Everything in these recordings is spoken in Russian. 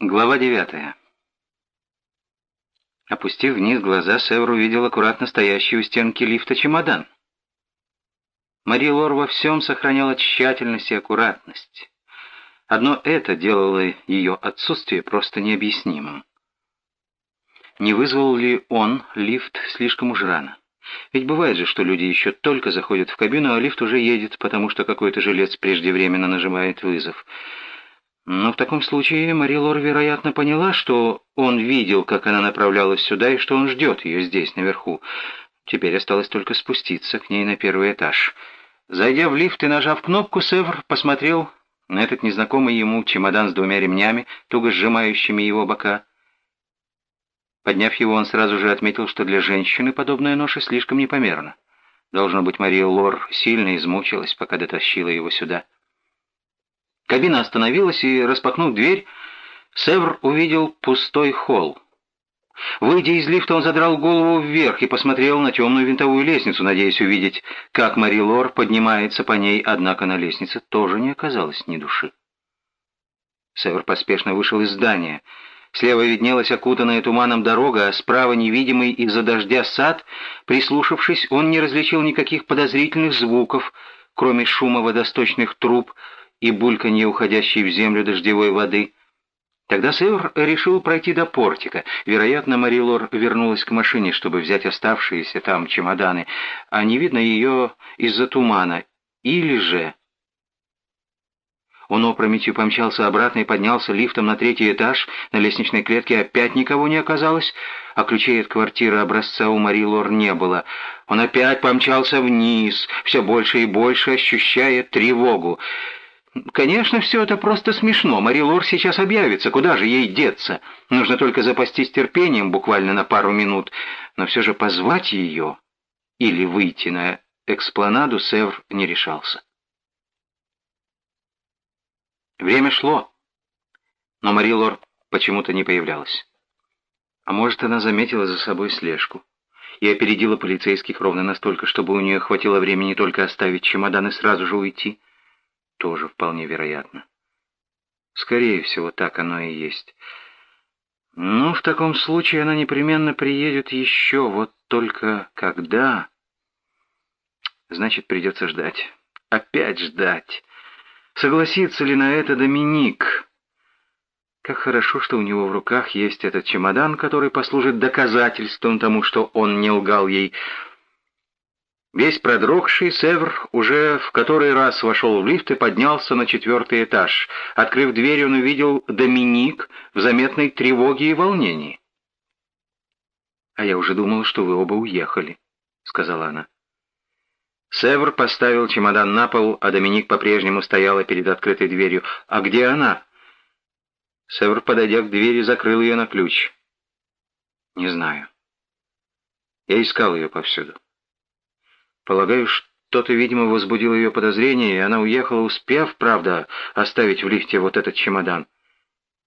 Глава девятая. Опустив вниз глаза, Север увидел аккуратно стоящий у стенки лифта чемодан. Мари Лор во всем сохраняла тщательность и аккуратность. Одно это делало ее отсутствие просто необъяснимым. Не вызвал ли он лифт слишком уж рано? Ведь бывает же, что люди еще только заходят в кабину, а лифт уже едет, потому что какой-то жилец преждевременно нажимает вызов. Но в таком случае Мари Лор, вероятно, поняла, что он видел, как она направлялась сюда, и что он ждет ее здесь, наверху. Теперь осталось только спуститься к ней на первый этаж. Зайдя в лифт и нажав кнопку, Севр посмотрел на этот незнакомый ему чемодан с двумя ремнями, туго сжимающими его бока. Подняв его, он сразу же отметил, что для женщины подобная ноша слишком непомерна. Должно быть, Мария Лор сильно измучилась, пока дотащила его сюда. Кабина остановилась, и, распахнув дверь, Севр увидел пустой холл. Выйдя из лифта, он задрал голову вверх и посмотрел на темную винтовую лестницу, надеясь увидеть, как Мари Лор поднимается по ней, однако на лестнице тоже не оказалось ни души. Север поспешно вышел из здания. Слева виднелась окутанная туманом дорога, а справа невидимый из-за дождя сад. Прислушавшись, он не различил никаких подозрительных звуков, кроме шума водосточных труб, и бульканье уходящей в землю дождевой воды. Тогда Север решил пройти до портика. Вероятно, Марилор вернулась к машине, чтобы взять оставшиеся там чемоданы, а не видно ее из-за тумана. Или же... Он опрометью помчался обратно и поднялся лифтом на третий этаж. На лестничной клетке опять никого не оказалось, а ключей от квартиры образца у Мари Лор не было. Он опять помчался вниз, все больше и больше ощущая тревогу. Конечно, все это просто смешно. Мари Лор сейчас объявится. Куда же ей деться? Нужно только запастись терпением буквально на пару минут. Но все же позвать ее или выйти на экспланаду Севр не решался. Время шло, но Мари Лор почему-то не появлялась. А может, она заметила за собой слежку и опередила полицейских ровно настолько, чтобы у нее хватило времени только оставить чемодан и сразу же уйти тоже вполне вероятно. Скорее всего, так оно и есть. Ну, в таком случае она непременно приедет еще, вот только когда... Значит, придется ждать. Опять ждать. Согласится ли на это Доминик? Как хорошо, что у него в руках есть этот чемодан, который послужит доказательством тому, что он не лгал ей, Весь продрогший Севр уже в который раз вошел в лифт и поднялся на четвертый этаж. Открыв дверь, он увидел Доминик в заметной тревоге и волнении. «А я уже думал, что вы оба уехали», — сказала она. Севр поставил чемодан на пол, а Доминик по-прежнему стояла перед открытой дверью. «А где она?» Севр, подойдя к двери, закрыл ее на ключ. «Не знаю. Я искал ее повсюду. Полагаю, что-то, видимо, возбудило ее подозрение, и она уехала, успев, правда, оставить в лифте вот этот чемодан.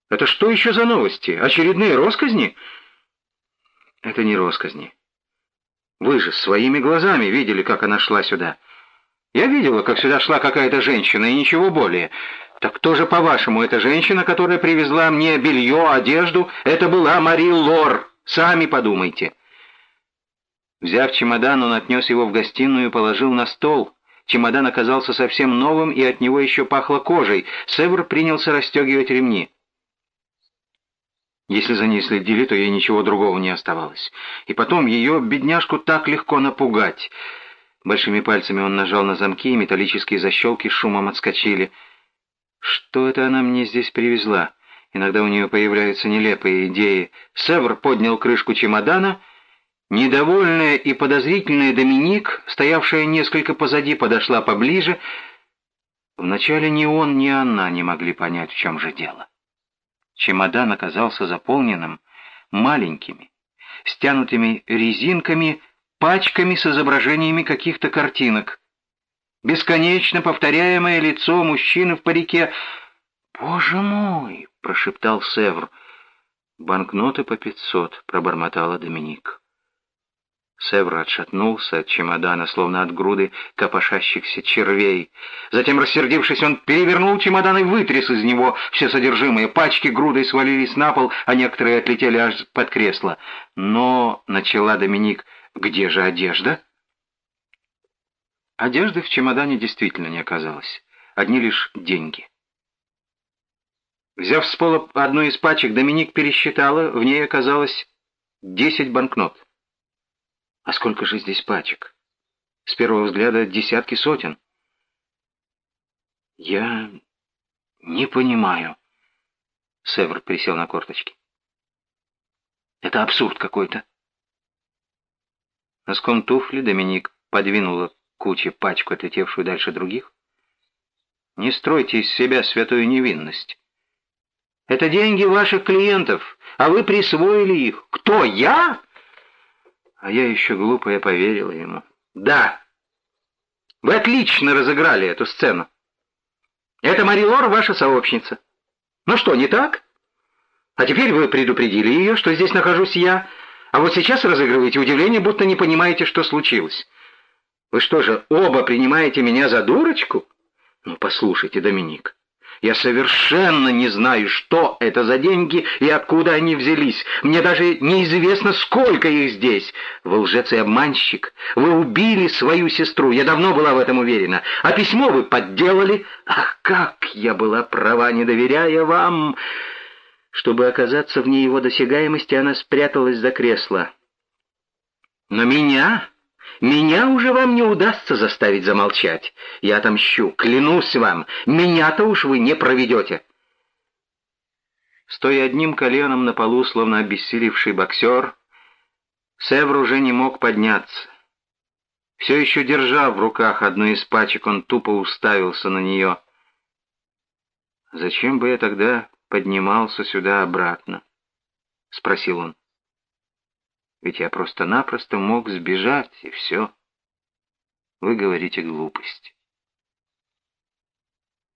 Это что еще за новости? Очередные росказни? Это не росказни. Вы же своими глазами видели, как она шла сюда. Я видела, как сюда шла какая-то женщина, и ничего более. Так кто же, по-вашему, эта женщина, которая привезла мне белье, одежду? Это была Мари Лор. Сами подумайте. Взяв чемодан, он отнес его в гостиную и положил на стол. Чемодан оказался совсем новым, и от него еще пахло кожей. Север принялся расстегивать ремни. Если за ней следили, то ей ничего другого не оставалось. И потом ее, бедняжку, так легко напугать. Большими пальцами он нажал на замки, и металлические защелки шумом отскочили. Что это она мне здесь привезла? Иногда у нее появляются нелепые идеи. Север поднял крышку чемодана Недовольная и подозрительная Доминик, стоявшая несколько позади, подошла поближе. Вначале ни он, ни она не могли понять, в чем же дело. Чемодан оказался заполненным маленькими, стянутыми резинками, пачками с изображениями каких-то картинок. Бесконечно повторяемое лицо мужчины в парике. «Боже мой!» — прошептал Севр. «Банкноты по пятьсот», — пробормотала Доминик. Севр отшатнулся от чемодана, словно от груды копошащихся червей. Затем, рассердившись, он перевернул чемодан и вытряс из него все содержимое. Пачки грудой свалились на пол, а некоторые отлетели аж под кресло. Но, — начала Доминик, — где же одежда? Одежды в чемодане действительно не оказалось. Одни лишь деньги. Взяв с пола одну из пачек, Доминик пересчитала, в ней оказалось десять банкнот. А сколько же здесь пачек? С первого взгляда десятки сотен. Я не понимаю. Север присел на корточки. Это абсурд какой-то. Носком туфли Доминик подвинула куче пачку, отлетевшую дальше других. Не стройте из себя святую невинность. Это деньги ваших клиентов, а вы присвоили их. Кто, я? А я еще глупая поверила ему. Да, вы отлично разыграли эту сцену. Это Мари Лор, ваша сообщница. Ну что, не так? А теперь вы предупредили ее, что здесь нахожусь я, а вот сейчас разыгрываете удивление, будто не понимаете, что случилось. Вы что же, оба принимаете меня за дурочку? Ну, послушайте, Доминик, я совершенно не знаю, что это за деньги и откуда они взялись. Мне даже неизвестно, сколько их здесь. Вы лжец и обманщик. Вы убили свою сестру. Я давно была в этом уверена. А письмо вы подделали. Ах, как я была права, не доверяя вам. Чтобы оказаться вне его досягаемости, она спряталась за кресло. Но меня меня уже вам не удастся заставить замолчать. Я отомщу, клянусь вам, меня-то уж вы не проведете. Стоя одним коленом на полу, словно обессилевший боксер, Севр уже не мог подняться. Все еще держа в руках одну из пачек, он тупо уставился на нее. «Зачем бы я тогда поднимался сюда обратно?» — спросил он. Ведь я просто-напросто мог сбежать, и все. Вы говорите глупость.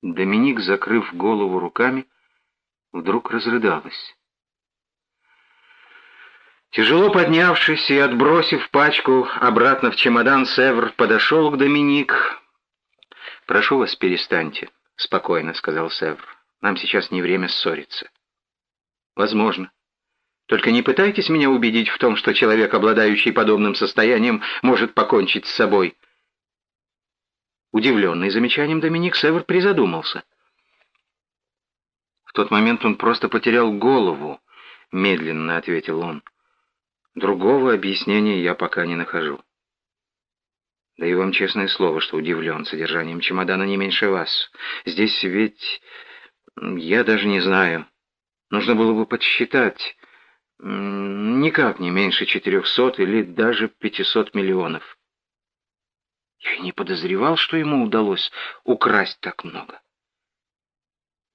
Доминик, закрыв голову руками, вдруг разрыдалась. Тяжело поднявшись и отбросив пачку обратно в чемодан, Севр подошел к Доминик. «Прошу вас, перестаньте», — спокойно сказал Севр. «Нам сейчас не время ссориться». «Возможно. Только не пытайтесь меня убедить в том, что человек, обладающий подобным состоянием, может покончить с собой. Удивленный замечанием Доминик Север призадумался. В тот момент он просто потерял голову, медленно ответил он. Другого объяснения я пока не нахожу. Даю вам честное слово, что удивлен содержанием чемодана не меньше вас. Здесь ведь... я даже не знаю. Нужно было бы подсчитать... Никак не меньше четырехсот или даже пятисот миллионов. Я и не подозревал, что ему удалось украсть так много.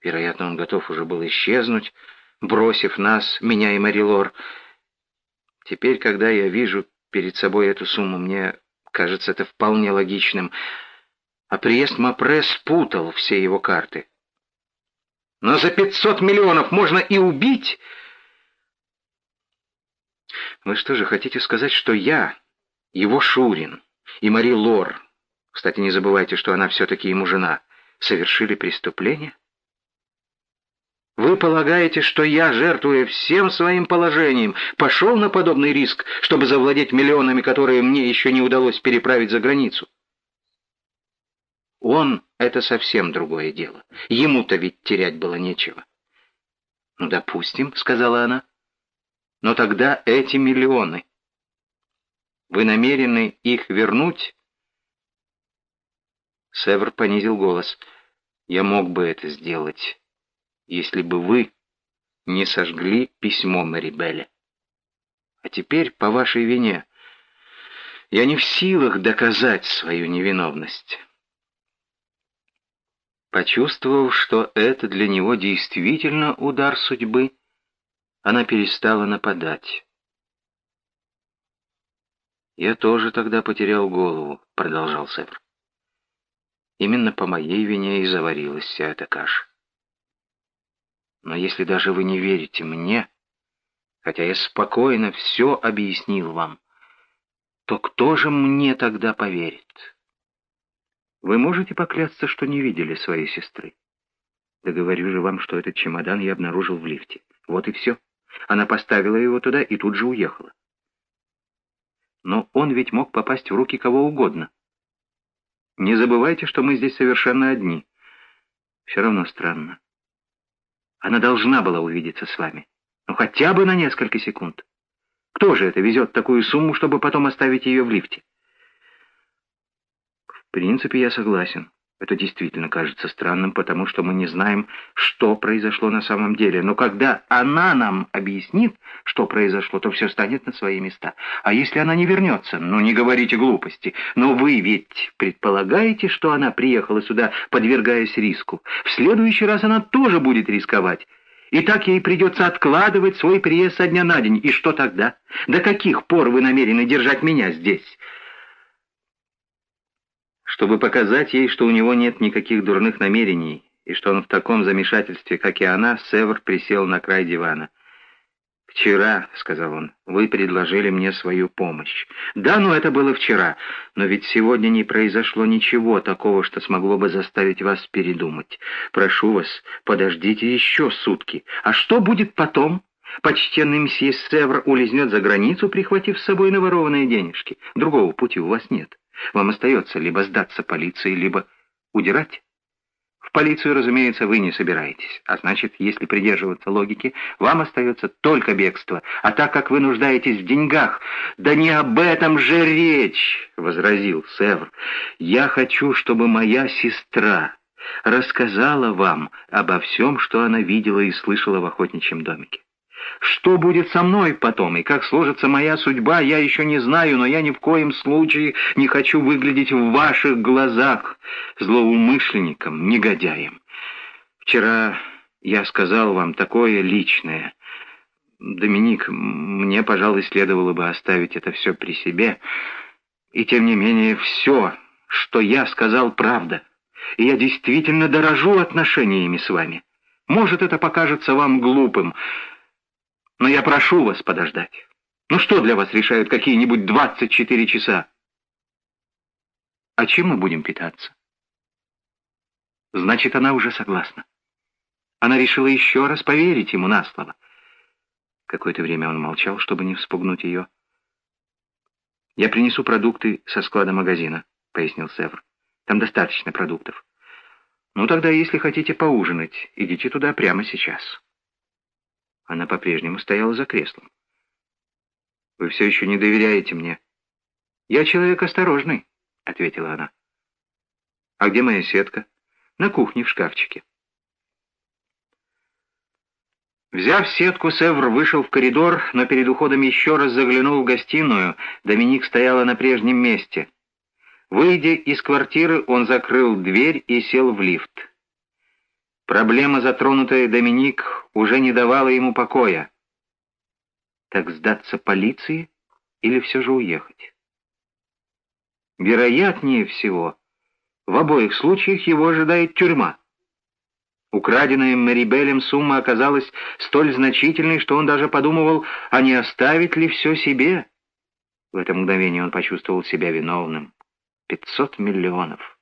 Вероятно, он готов уже был исчезнуть, бросив нас, меня и Марилор. Теперь, когда я вижу перед собой эту сумму, мне кажется это вполне логичным. А приезд Мапре спутал все его карты. Но за пятьсот миллионов можно и убить... Вы что же хотите сказать, что я, его Шурин и Мари Лор, кстати, не забывайте, что она все-таки ему жена, совершили преступление? Вы полагаете, что я, жертвуя всем своим положением, пошел на подобный риск, чтобы завладеть миллионами, которые мне еще не удалось переправить за границу? Он — это совсем другое дело. Ему-то ведь терять было нечего. «Ну, допустим», — сказала она, но тогда эти миллионы. Вы намерены их вернуть? Север понизил голос. Я мог бы это сделать, если бы вы не сожгли письмо Марибеле. А теперь, по вашей вине, я не в силах доказать свою невиновность. Почувствовав, что это для него действительно удар судьбы, она перестала нападать. «Я тоже тогда потерял голову», — продолжал Север. «Именно по моей вине и заварилась вся эта каша. Но если даже вы не верите мне, хотя я спокойно все объяснил вам, то кто же мне тогда поверит? Вы можете поклясться, что не видели своей сестры? Да говорю же вам, что этот чемодан я обнаружил в лифте. Вот и все. Она поставила его туда и тут же уехала. Но он ведь мог попасть в руки кого угодно. Не забывайте, что мы здесь совершенно одни. Все равно странно. Она должна была увидеться с вами. Ну, хотя бы на несколько секунд. Кто же это везет такую сумму, чтобы потом оставить ее в лифте? В принципе, я согласен. Это действительно кажется странным, потому что мы не знаем, что произошло на самом деле. Но когда она нам объяснит, что произошло, то все станет на свои места. А если она не вернется? Ну, не говорите глупости. Но вы ведь предполагаете, что она приехала сюда, подвергаясь риску. В следующий раз она тоже будет рисковать. И так ей придется откладывать свой приезд со дня на день. И что тогда? До каких пор вы намерены держать меня здесь? Чтобы показать ей, что у него нет никаких дурных намерений, и что он в таком замешательстве, как и она, Север присел на край дивана. «Вчера», — сказал он, — «вы предложили мне свою помощь». «Да, но это было вчера. Но ведь сегодня не произошло ничего такого, что смогло бы заставить вас передумать. Прошу вас, подождите еще сутки. А что будет потом?» Почтенный мсье Севр улизнет за границу, прихватив с собой наворованные денежки. Другого пути у вас нет. Вам остается либо сдаться полиции, либо удирать. В полицию, разумеется, вы не собираетесь. А значит, если придерживаться логики, вам остается только бегство. А так как вы нуждаетесь в деньгах, да не об этом же речь, — возразил Севр. Я хочу, чтобы моя сестра рассказала вам обо всем, что она видела и слышала в охотничьем домике. Что будет со мной потом и как сложится моя судьба, я еще не знаю, но я ни в коем случае не хочу выглядеть в ваших глазах злоумышленником, негодяем. Вчера я сказал вам такое личное. Доминик, мне, пожалуй, следовало бы оставить это все при себе. И тем не менее, все, что я сказал, правда. И я действительно дорожу отношениями с вами. Может, это покажется вам глупым, но я прошу вас подождать. Ну что для вас решают какие-нибудь 24 часа? А чем мы будем питаться? Значит, она уже согласна. Она решила еще раз поверить ему на слово. Какое-то время он молчал, чтобы не вспугнуть ее. «Я принесу продукты со склада магазина», — пояснил Севр. «Там достаточно продуктов. Ну тогда, если хотите поужинать, идите туда прямо сейчас». Она по-прежнему стояла за креслом. «Вы все еще не доверяете мне?» «Я человек осторожный», — ответила она. «А где моя сетка?» «На кухне, в шкафчике». Взяв сетку, Севр вышел в коридор, но перед уходом еще раз заглянул в гостиную. Доминик стояла на прежнем месте. Выйдя из квартиры, он закрыл дверь и сел в лифт. Проблема, затронутая Доминик, уже не давала ему покоя. Так сдаться полиции или все же уехать? Вероятнее всего, в обоих случаях его ожидает тюрьма. Украденная Мэрибелем сумма оказалась столь значительной, что он даже подумывал, а не оставить ли все себе. В это мгновение он почувствовал себя виновным. Пятьсот миллионов.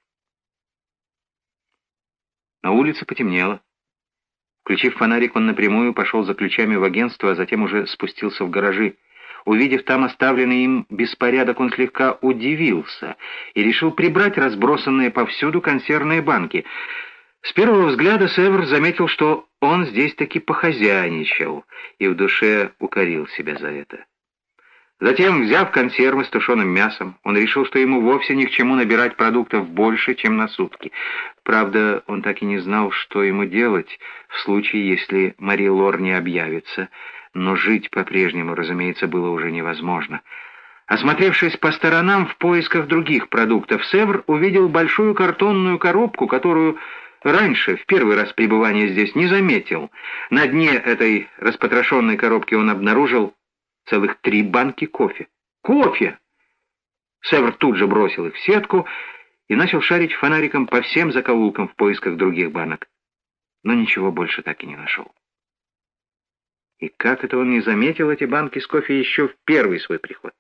На улице потемнело. Включив фонарик, он напрямую пошел за ключами в агентство, а затем уже спустился в гаражи. Увидев там оставленный им беспорядок, он слегка удивился и решил прибрать разбросанные повсюду консервные банки. С первого взгляда Север заметил, что он здесь таки похозяйничал, и в душе укорил себя за это. Затем, взяв консервы с тушеным мясом, он решил, что ему вовсе ни к чему набирать продуктов больше, чем на сутки. Правда, он так и не знал, что ему делать в случае, если Мари Лор не объявится, но жить по-прежнему, разумеется, было уже невозможно. Осмотревшись по сторонам в поисках других продуктов, Севр увидел большую картонную коробку, которую раньше, в первый раз пребывания здесь, не заметил. На дне этой распотрошенной коробки он обнаружил целых три банки кофе. Кофе! Север тут же бросил их в сетку и начал шарить фонариком по всем закоулкам в поисках других банок. Но ничего больше так и не нашел. И как это он не заметил эти банки с кофе еще в первый свой приход?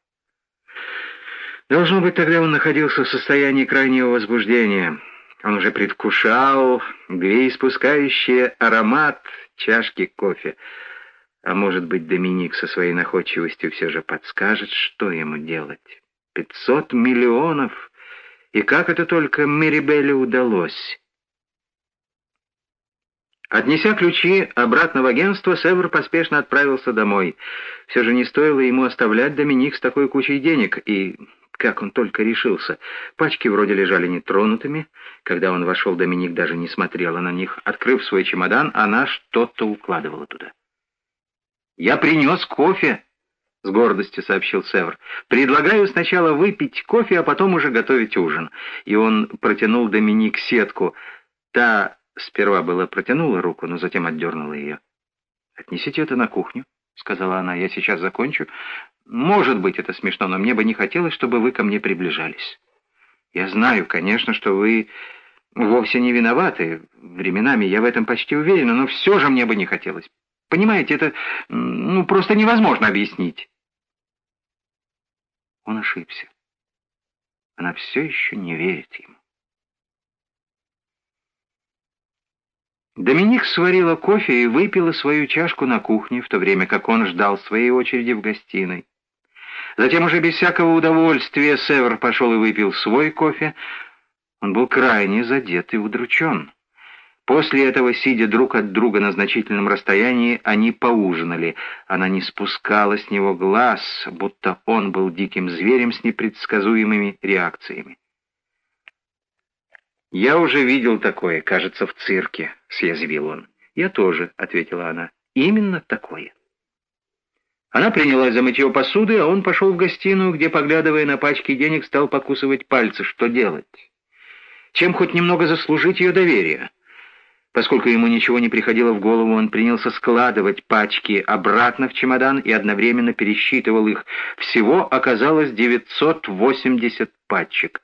Должно быть, тогда он находился в состоянии крайнего возбуждения. Он уже предвкушал две испускающие аромат чашки кофе. А может быть, Доминик со своей находчивостью все же подскажет, что ему делать. Пятьсот миллионов! И как это только Мерибелле удалось? Отнеся ключи обратно в агентство, Север поспешно отправился домой. Все же не стоило ему оставлять Доминик с такой кучей денег, и как он только решился. Пачки вроде лежали нетронутыми. Когда он вошел, Доминик даже не смотрела на них. Открыв свой чемодан, она что-то укладывала туда. «Я принес кофе», — с гордостью сообщил Север. «Предлагаю сначала выпить кофе, а потом уже готовить ужин». И он протянул Доминик сетку. Та сперва была протянула руку, но затем отдернула ее. «Отнесите это на кухню», — сказала она. «Я сейчас закончу. Может быть, это смешно, но мне бы не хотелось, чтобы вы ко мне приближались. Я знаю, конечно, что вы вовсе не виноваты. Временами я в этом почти уверена, но все же мне бы не хотелось. Понимаете, это ну, просто невозможно объяснить». Он ошибся. Она все еще не верит ему. Доминик сварила кофе и выпила свою чашку на кухне, в то время как он ждал своей очереди в гостиной. Затем уже без всякого удовольствия Север пошел и выпил свой кофе. Он был крайне задет и удручен. После этого, сидя друг от друга на значительном расстоянии, они поужинали. Она не спускала с него глаз, будто он был диким зверем с непредсказуемыми реакциями. «Я уже видел такое, кажется, в цирке», — съязвил он. «Я тоже», — ответила она. «Именно такое». Она принялась за мытье посуды, а он пошел в гостиную, где, поглядывая на пачки денег, стал покусывать пальцы. Что делать? Чем хоть немного заслужить ее доверие? Поскольку ему ничего не приходило в голову, он принялся складывать пачки обратно в чемодан и одновременно пересчитывал их. Всего оказалось 980 пачек.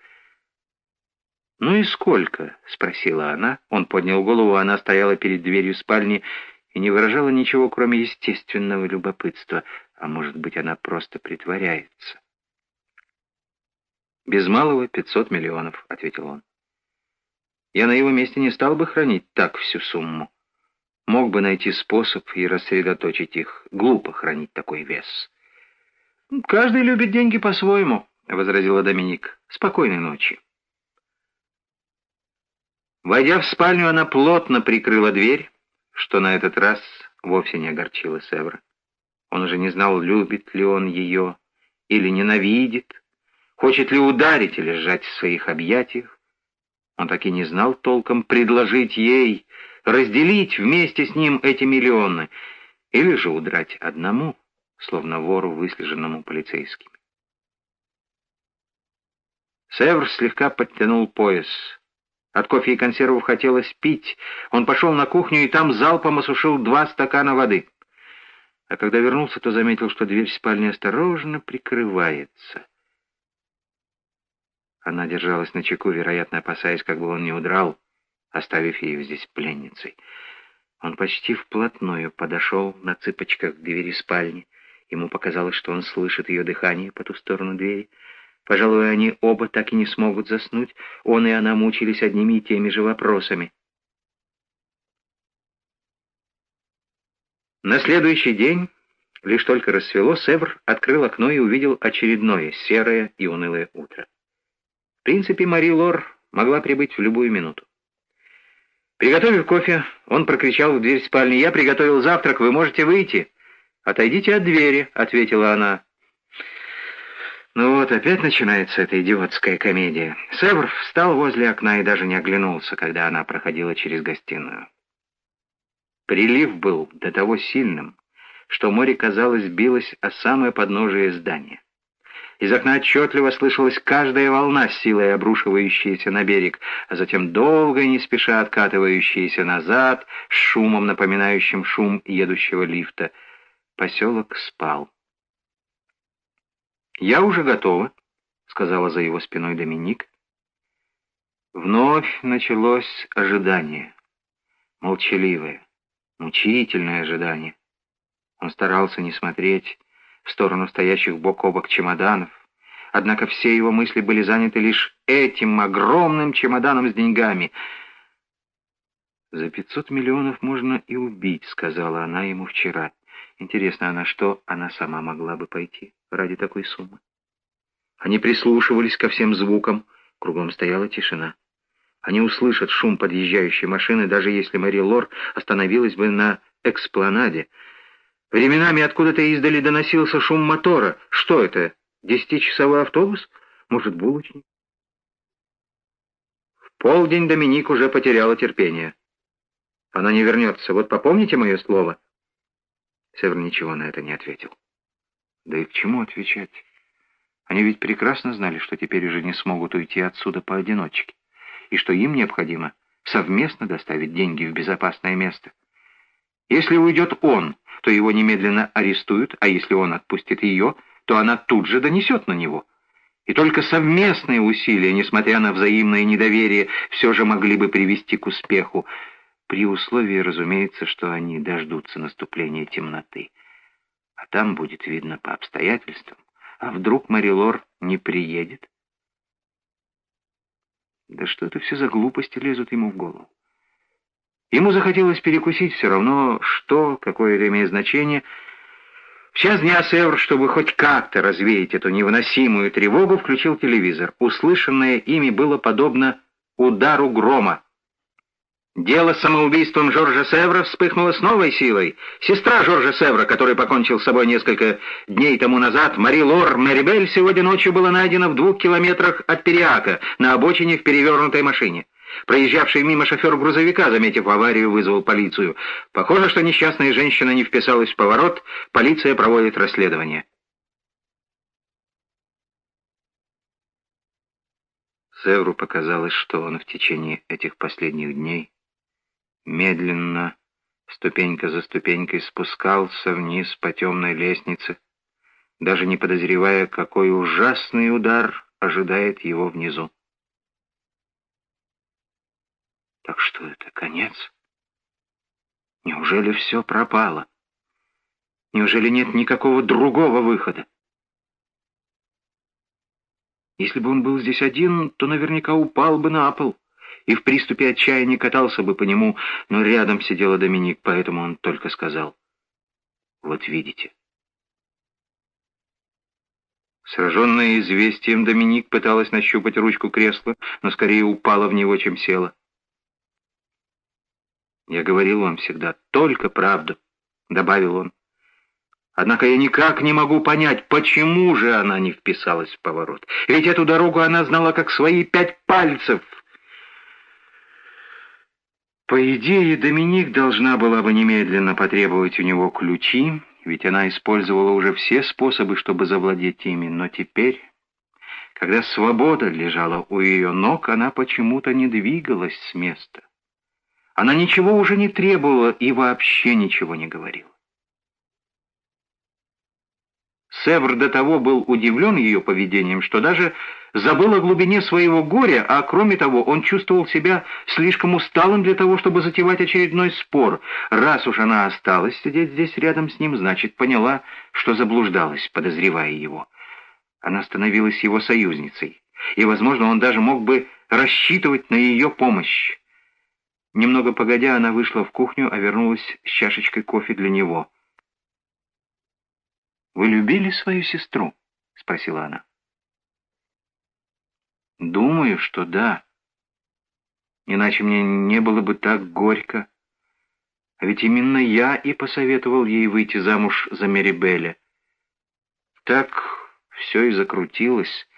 «Ну и сколько?» — спросила она. Он поднял голову, она стояла перед дверью спальни и не выражала ничего, кроме естественного любопытства. А может быть, она просто притворяется? «Без малого пятьсот миллионов», — ответил он. «Я на его месте не стал бы хранить так всю сумму. Мог бы найти способ и рассредоточить их. Глупо хранить такой вес». «Каждый любит деньги по-своему», — возразила Доминик. «Спокойной ночи». Войдя в спальню, она плотно прикрыла дверь, что на этот раз вовсе не огорчило Севра. Он уже не знал, любит ли он ее или ненавидит, хочет ли ударить или сжать в своих объятиях. Он так и не знал толком предложить ей, разделить вместе с ним эти миллионы, или же удрать одному, словно вору, выслеженному полицейскими. Севр слегка подтянул пояс — от кофе и консервов хотелось пить. Он пошел на кухню и там залпом осушил два стакана воды. А когда вернулся, то заметил, что дверь спальни осторожно прикрывается. Она держалась на чеку, вероятно, опасаясь, как бы он не удрал, оставив ее здесь пленницей. Он почти вплотную подошел на цыпочках к двери спальни. Ему показалось, что он слышит ее дыхание по ту сторону двери. Пожалуй, они оба так и не смогут заснуть. Он и она мучились одними и теми же вопросами. На следующий день, лишь только рассвело, Севр открыл окно и увидел очередное серое и унылое утро. В принципе, Мари Лор могла прибыть в любую минуту. Приготовив кофе, он прокричал в дверь спальни. «Я приготовил завтрак, вы можете выйти?» «Отойдите от двери», — ответила она. Ну вот, опять начинается эта идиотская комедия. Севр встал возле окна и даже не оглянулся, когда она проходила через гостиную. Прилив был до того сильным, что море, казалось, билось о самое подножие здания. Из окна отчетливо слышалась каждая волна силой обрушивающаяся на берег, а затем долго и не спеша откатывающаяся назад, с шумом, напоминающим шум едущего лифта. Поселок спал. «Я уже готова», — сказала за его спиной Доминик. Вновь началось ожидание. Молчаливое, мучительное ожидание. Он старался не смотреть в сторону стоящих бок о бок чемоданов. Однако все его мысли были заняты лишь этим огромным чемоданом с деньгами. «За пятьсот миллионов можно и убить», — сказала она ему вчера. Интересно, а на что она сама могла бы пойти ради такой суммы? Они прислушивались ко всем звукам, кругом стояла тишина. Они услышат шум подъезжающей машины, даже если Мари Лор остановилась бы на экспланаде. Временами откуда-то издали доносился шум мотора. Что это? Десятичасовой автобус? Может, булочник? В полдень Доминик уже потеряла терпение. Она не вернется. Вот попомните мое слово. Север ничего на это не ответил. Да и к чему отвечать? Они ведь прекрасно знали, что теперь уже не смогут уйти отсюда поодиночке, и что им необходимо совместно доставить деньги в безопасное место. Если уйдет он, то его немедленно арестуют, а если он отпустит ее, то она тут же донесет на него. И только совместные усилия, несмотря на взаимное недоверие, все же могли бы привести к успеху, при условии, разумеется, что они дождутся наступления темноты. А там будет видно по обстоятельствам. А вдруг Марилор не приедет? Да что это все за глупости лезут ему в голову? Ему захотелось перекусить все равно, что, какое это имеет значение. В час дня Севр, чтобы хоть как-то развеять эту невыносимую тревогу, включил телевизор. Услышанное ими было подобно удару грома. Дело с самоубийством Жоржа Севра вспыхнуло с новой силой. Сестра Жоржа Севра, который покончил с собой несколько дней тому назад, Мари Лор Мерибель, сегодня ночью была найдена в двух километрах от Периака, на обочине в перевернутой машине. Проезжавший мимо шофер грузовика, заметив аварию, вызвал полицию. Похоже, что несчастная женщина не вписалась в поворот, полиция проводит расследование. Севру показалось, что он в течение этих последних дней медленно, ступенька за ступенькой спускался вниз по темной лестнице, даже не подозревая, какой ужасный удар ожидает его внизу. Так что это, конец? Неужели все пропало? Неужели нет никакого другого выхода? Если бы он был здесь один, то наверняка упал бы на пол и в приступе отчаяния катался бы по нему, но рядом сидела Доминик, поэтому он только сказал «Вот видите». Сраженная известием, Доминик пыталась нащупать ручку кресла, но скорее упала в него, чем села. «Я говорил вам всегда только правду», — добавил он. Однако я никак не могу понять, почему же она не вписалась в поворот. Ведь эту дорогу она знала как свои пять пальцев. По идее, Доминик должна была бы немедленно потребовать у него ключи, ведь она использовала уже все способы, чтобы завладеть ими, но теперь, когда свобода лежала у ее ног, она почему-то не двигалась с места. Она ничего уже не требовала и вообще ничего не говорила. Севр до того был удивлен ее поведением, что даже забыл о глубине своего горя, а кроме того он чувствовал себя слишком усталым для того, чтобы затевать очередной спор. Раз уж она осталась сидеть здесь рядом с ним, значит, поняла, что заблуждалась, подозревая его. Она становилась его союзницей, и, возможно, он даже мог бы рассчитывать на ее помощь. Немного погодя, она вышла в кухню, а вернулась с чашечкой кофе для него — «Вы любили свою сестру?» — спросила она. «Думаю, что да. Иначе мне не было бы так горько. А ведь именно я и посоветовал ей выйти замуж за Мерибеля. Так все и закрутилось.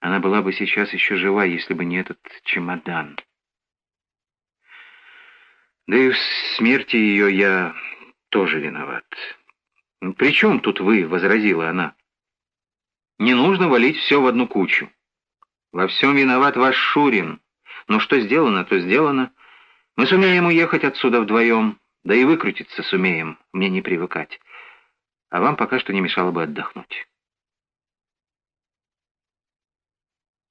Она была бы сейчас еще жива, если бы не этот чемодан. Да и в смерти ее я тоже виноват». «При чем тут вы?» — возразила она. «Не нужно валить все в одну кучу. Во всем виноват ваш Шурин. Но что сделано, то сделано. Мы сумеем уехать отсюда вдвоем, да и выкрутиться сумеем, мне не привыкать. А вам пока что не мешало бы отдохнуть».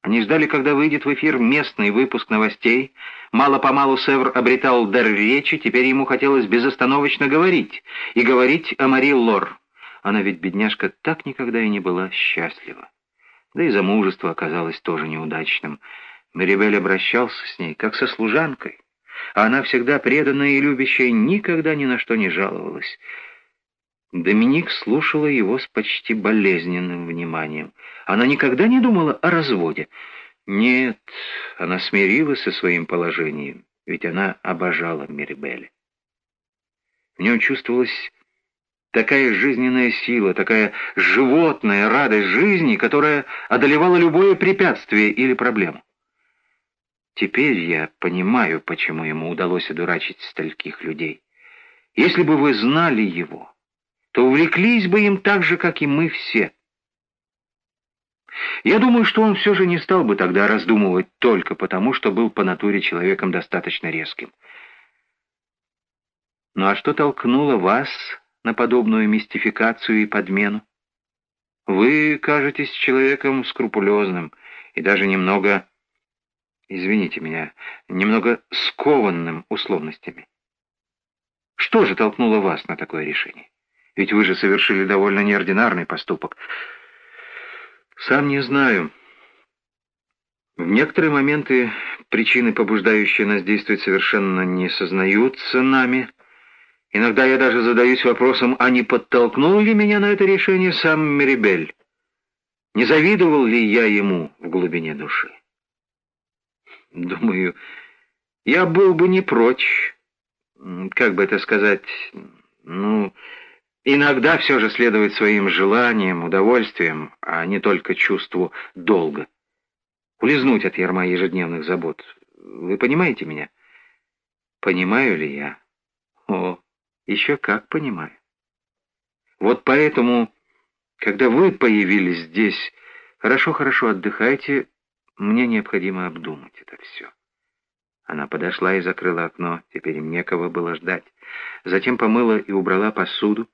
Они ждали, когда выйдет в эфир местный выпуск новостей. Мало-помалу Севр обретал дар речи, теперь ему хотелось безостановочно говорить. И говорить о Мари Лор. Она ведь, бедняжка, так никогда и не была счастлива. Да и замужество оказалось тоже неудачным. Мерибель обращался с ней, как со служанкой, а она всегда преданная и любящая, никогда ни на что не жаловалась. Доминик слушала его с почти болезненным вниманием. Она никогда не думала о разводе. Нет, она смирилась со своим положением, ведь она обожала Мерибеля. В нем чувствовалась такая жизненная сила, такая животная радость жизни, которая одолевала любое препятствие или проблему. Теперь я понимаю, почему ему удалось одурачить стольких людей. Если бы вы знали его, то увлеклись бы им так же, как и мы все. Я думаю, что он все же не стал бы тогда раздумывать только потому, что был по натуре человеком достаточно резким. Ну а что толкнуло вас на подобную мистификацию и подмену? Вы кажетесь человеком скрупулезным и даже немного, извините меня, немного скованным условностями. Что же толкнуло вас на такое решение? Ведь вы же совершили довольно неординарный поступок. Сам не знаю. В некоторые моменты причины, побуждающие нас действовать, совершенно не сознаются нами, Иногда я даже задаюсь вопросом, а не подтолкнул ли меня на это решение сам Мерибель? Не завидовал ли я ему в глубине души? Думаю, я был бы не прочь, как бы это сказать, ну, иногда все же следовать своим желаниям, удовольствиям, а не только чувству долга. Улизнуть от ярма ежедневных забот. Вы понимаете меня? Понимаю ли я? О, еще как понимаю. Вот поэтому, когда вы появились здесь, хорошо-хорошо отдыхайте, мне необходимо обдумать это все. Она подошла и закрыла окно, теперь некого было ждать. Затем помыла и убрала посуду.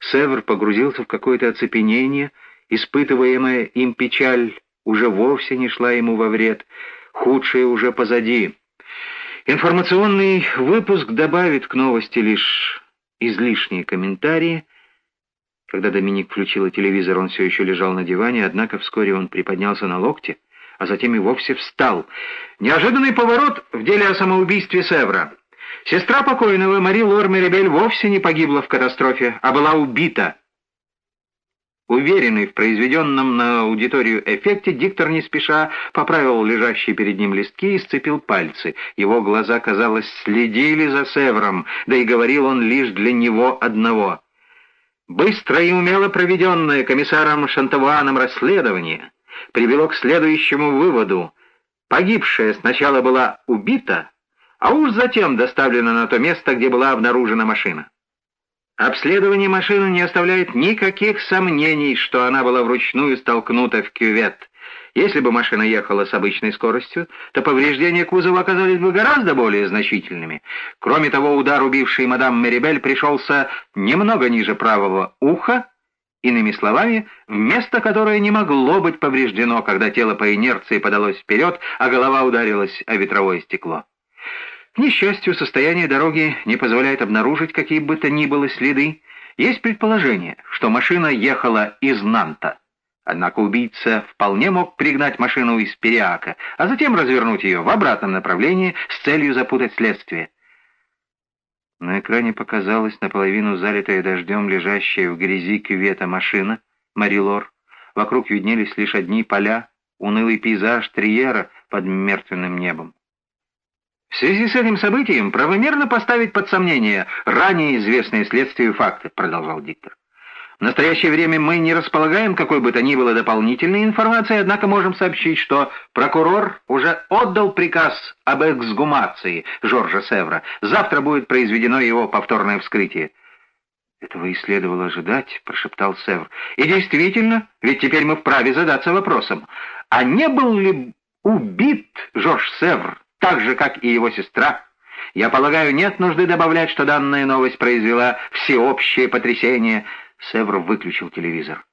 Север погрузился в какое-то оцепенение, испытываемая им печаль уже вовсе не шла ему во вред, худшее уже позади. Информационный выпуск добавит к новости лишь излишние комментарии. Когда Доминик включила телевизор, он все еще лежал на диване, однако вскоре он приподнялся на локте, а затем и вовсе встал. Неожиданный поворот в деле о самоубийстве Севра. Сестра покойного Мари Лор Мерибель вовсе не погибла в катастрофе, а была убита. Уверенный в произведенном на аудиторию эффекте, диктор не спеша поправил лежащие перед ним листки и сцепил пальцы. Его глаза, казалось, следили за Севером, да и говорил он лишь для него одного. Быстро и умело проведенное комиссаром Шантавуаном расследование привело к следующему выводу. Погибшая сначала была убита, а уж затем доставлена на то место, где была обнаружена машина. Обследование машины не оставляет никаких сомнений, что она была вручную столкнута в кювет. Если бы машина ехала с обычной скоростью, то повреждения кузова оказались бы гораздо более значительными. Кроме того, удар, убивший мадам Мерибель, пришелся немного ниже правого уха, иными словами, в место, которое не могло быть повреждено, когда тело по инерции подалось вперед, а голова ударилась о ветровое стекло. К несчастью, состояние дороги не позволяет обнаружить какие бы то ни было следы. Есть предположение, что машина ехала из Нанта. Однако убийца вполне мог пригнать машину из Периака, а затем развернуть ее в обратном направлении с целью запутать следствие. На экране показалась наполовину залитая дождем лежащая в грязи кювета машина, Марилор. Вокруг виднелись лишь одни поля, унылый пейзаж Триера под мертвенным небом. В связи с этим событием правомерно поставить под сомнение ранее известные следствию факты, продолжал диктор. В настоящее время мы не располагаем какой бы то ни было дополнительной информацией, однако можем сообщить, что прокурор уже отдал приказ об эксгумации Жоржа Севра. Завтра будет произведено его повторное вскрытие. «Этого и следовало ожидать», — прошептал Севр. «И действительно, ведь теперь мы вправе задаться вопросом, а не был ли убит Жорж Севр так же, как и его сестра. Я полагаю, нет нужды добавлять, что данная новость произвела всеобщее потрясение. Севр выключил телевизор.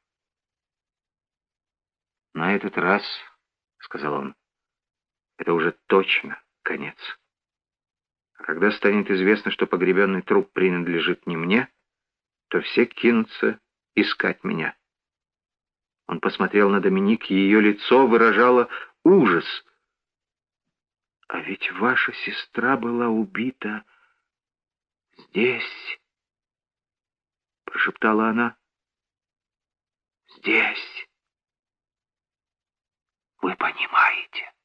«На этот раз, — сказал он, — это уже точно конец. А когда станет известно, что погребенный труп принадлежит не мне, то все кинутся искать меня. Он посмотрел на Доминик, и ее лицо выражало ужас. «А ведь ваша сестра была убита здесь», — прошептала она. «Здесь. Вы понимаете?»